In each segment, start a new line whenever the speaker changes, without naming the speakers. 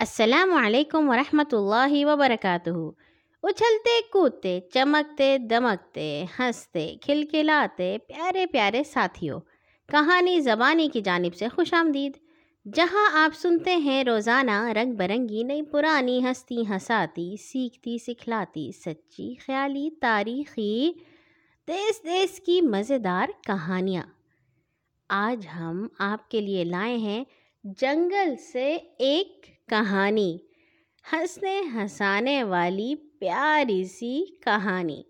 السلام علیکم ورحمۃ اللہ وبرکاتہ۔ اچھلتے، کودتے، چمکتے، دمکتے، ہنستے، کھلکھلاتے، پیارے پیارے ساتھیوں، کہانی زبانی کی جانب سے خوش آمدید۔ جہاں آپ سنتے ہیں، روزانہ رنگ برنگی، نئی پرانی ہستی ہساتی، سیکھتی، سکھلاتی، سچی خیالی، تاریخی، دیس دیس کی مزیدار کہانیاں۔ آج ہم آپ کے لیے لائے ہیں جنگل سے ایک کہانی۔ ہنسنے ہنسانے والی پیاری سی کہانی۔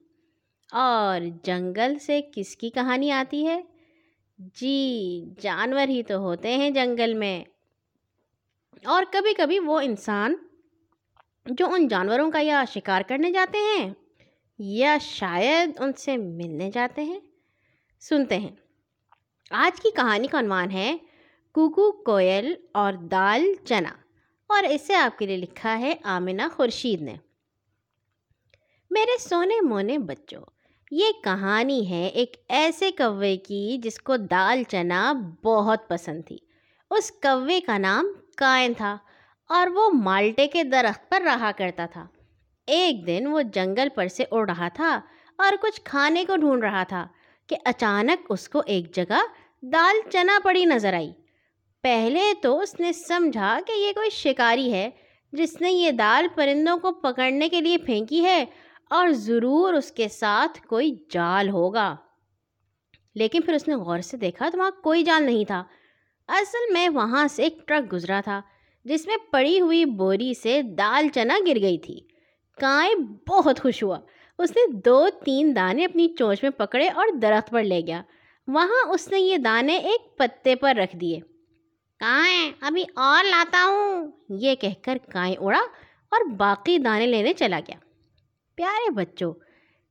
اور جنگل سے کس کی کہانی آتی ہے؟ جی جانور ہی تو ہوتے ہیں جنگل میں۔ اور کبھی کبھی وہ انسان جو ان جانوروں کا یا شکار کرنے جاتے ہیں یا شاید ان سے ملنے جاتے ہیں، سنتے ہیں۔ آج کی کہانی کا عنوان ہے کوکو کوئل اور دال چنا۔ اور اسے آپ کے لیے لکھا ہے آمنہ خورشید نے۔ میرے سونے مونے بچوں، یہ کہانی ہے ایک ایسے کوے کی جس کو دال چنا بہت پسند تھی۔ اس کوے کا نام کائن تھا اور وہ مالٹے کے درخت پر رہا کرتا تھا۔ ایک دن وہ جنگل پر سے اڑ رہا تھا اور کچھ کھانے کو ڈھونڈ رہا تھا کہ اچانک اس کو ایک جگہ دال چنا پڑی نظر آئی۔ پہلے تو اس نے سمجھا کہ یہ کوئی شکاری ہے، جس نے یہ دال پرندوں کو پکڑنے کے لیے پھینکی ہے، اور ضرور اس کے ساتھ کوئی جال ہوگا۔ لیکن پھر اس نے غور سے دیکھا تو وہاں کوئی جال نہیں تھا۔ اصل میں وہاں سے ایک ٹرک گزرا تھا، جس میں پڑی ہوئی بوری سے دال چنا گر گئی تھی۔ کائیں بہت خوش ہوا۔ اس نے دو تین دانے اپنی چونچ میں پکڑے اور درخت پر لے گیا۔ وہاں اس نے یہ دانے ایک پتے پر رکھ دیے۔ کائیں ابھی اور لاتا ہوں۔ یہ کہہ کر کائیں اڑا اور باقی دانے لینے چلا گیا۔ پیارے بچوں،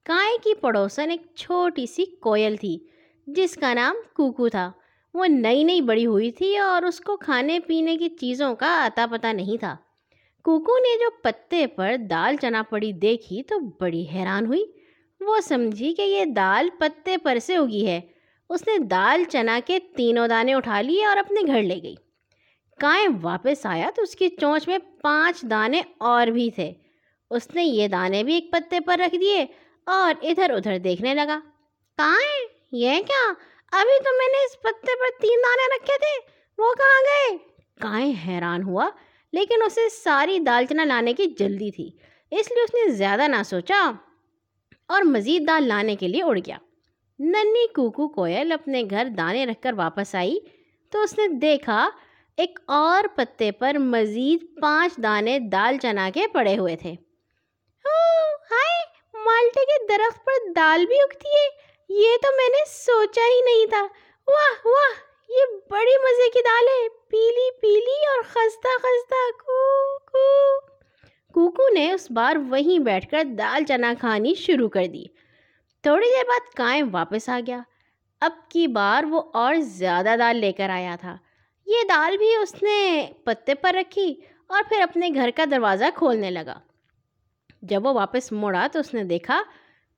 کائیں کی پڑوسن ایک چھوٹی سی کوئل تھی، جس کا نام کوکو تھا۔ وہ نئی نئی بڑی ہوئی تھی اور اس کو کھانے پینے کی چیزوں کا اتا پتہ نہیں تھا۔ کوکو نے جو پتے پر دال چنا پڑی دیکھی تو بڑی حیران ہوئی۔ وہ سمجھی کہ یہ دال پتے پر سے اگی ہے۔ اس نے دال، چنا کے تینوں دانے اٹھا لیے اور اپنے گھر لے گئی۔ کائیں واپس آیا تو اس کی چونچ میں پانچ دانے اور بھی تھے۔ اس نے یہ دانے بھی ایک پتے پر رکھ دیے اور ادھر ادھر دیکھنے لگا۔ کائیں یہ کیا؟ ابھی تو میں نے اس پتے پر تین دانے رکھے تھے۔ وہ کہاں گئے؟ کائیں حیران ہوا، لیکن اسے ساری دال، چنا لانے کی جلدی تھی۔ اس لیے اس نے زیادہ نہ سوچا اور مزید دال لانے کے لیے اڑ گیا۔ ننی کوکو کوئل اپنے گھر دانے رکھ کر واپس آئی تو اس نے دیکھا ایک اور پتے پر مزید پانچ دانے دال چنا کے پڑے ہوئے تھے۔ ہائے، مالٹے کے درخت پر دال بھی اگتی ہے۔ یہ تو میں نے سوچا ہی نہیں تھا۔ واہ واہ، یہ بڑی مزے کی دال ہے۔ پیلی پیلی اور خستہ خستہ کوکو کوکو نے اس بار وہیں بیٹھ کر دال چنا کھانی شروع کر دی۔ تھوڑی دیر بعد کائیں واپس آ گیا۔ اب کی بار وہ اور زیادہ دال لے کر آیا تھا۔ یہ دال بھی اس نے پتے پر رکھی اور پھر اپنے گھر کا دروازہ کھولنے لگا۔ جب وہ واپس مڑا تو اس نے دیکھا،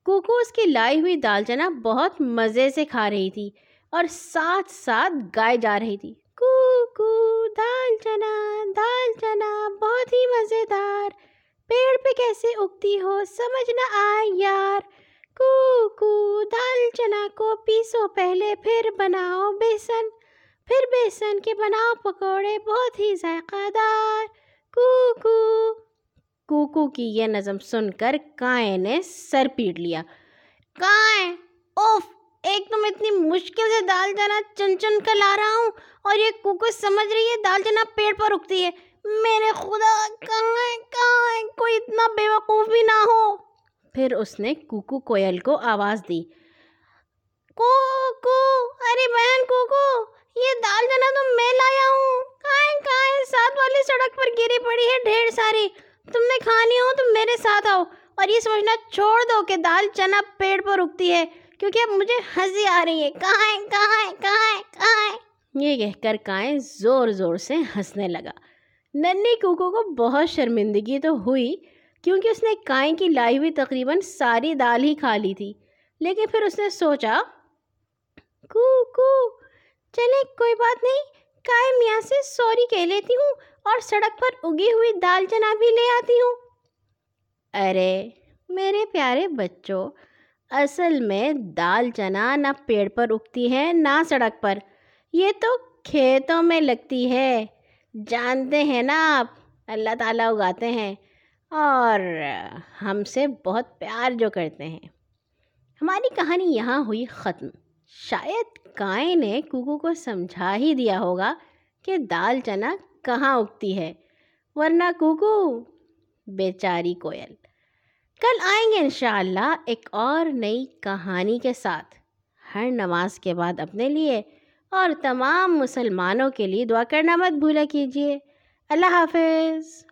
کوکو اس کی لائی ہوئی دال چنا بہت مزے سے کھا رہی تھی اور ساتھ ساتھ گائے جا رہی تھی۔ کوکو، دال چنا دال چنا، بہت ہی مزیدار پیڑ پہ کیسے اگتی ہو، سمجھ نہ آئے یار۔ کوکو دال چنا کو پیسو پہلے پھر بناؤ بیسن پھر بیسن کے بناؤ پکوڑے بہت ہی ذائقہ دار کوکو کوکو کی یہ نظم سن کر کائیں نے سر پیٹ لیا کائیں اوف ایک تو میں اتنی مشکل سے دال چنا چن چن کر لا رہا ہوں اور یہ کوکو سمجھ رہی ہے دال چنا پیڑ پر رکتی ہے میرے خدا کہاں کہاں کوئی اتنا بے وقوف بھی نہ ہو پھر اس نے کوکو کوئل کو آواز دی کوکو ارے بہن کوکو یہ دال چنا تو میں لایا ہوں کائیں کائیں ساتھ والی سڑک پر گری پڑی ہے ڈھیر ساری تم نے کھانی ہو تو میرے ساتھ آؤ اور یہ سوچنا چھوڑ دو کہ دال چنا پیڑ پر رکتی ہے کیونکہ اب مجھے ہنسی آ رہی ہے کائیں کائیں کائیں کائیں یہ کہہ کر کائیں زور زور سے ہنسنے لگا ننی کوکو کو بہت شرمندگی تو ہوئی کیونکہ اس نے کائیں کی لائی ہوئی تقریباً ساری دال ہی کھا لی تھی۔ لیکن پھر اس نے سوچا، کو کو چلے کوئی بات نہیں۔ کائے میاں سے سوری کہہ لیتی ہوں اور سڑک پر اگی ہوئی دال چنا بھی لے آتی ہوں۔ ارے، میرے پیارے بچوں، اصل میں دال چنا نہ پیڑ پر اگتی ہے، نہ سڑک پر۔ یہ تو کھیتوں میں لگتی ہے۔ جانتے ہیں نا آپ، اللہ تعالیٰ اگاتے ہیں۔ اور ہم سے بہت پیار جو کرتے ہیں۔ ہماری کہانی یہاں ہوئی ختم۔ شاید کائیں نے کوکو کو سمجھا ہی دیا ہوگا کہ دال چنا کہاں اگتی ہے، ورنہ کوکو بیچاری کوئل۔ کل آئیں گے انشاءاللہ ایک اور نئی کہانی کے ساتھ۔ ہر نماز کے بعد اپنے لیے اور تمام مسلمانوں کے لیے دعا کرنا مت بھولا کیجیے۔ اللہ حافظ۔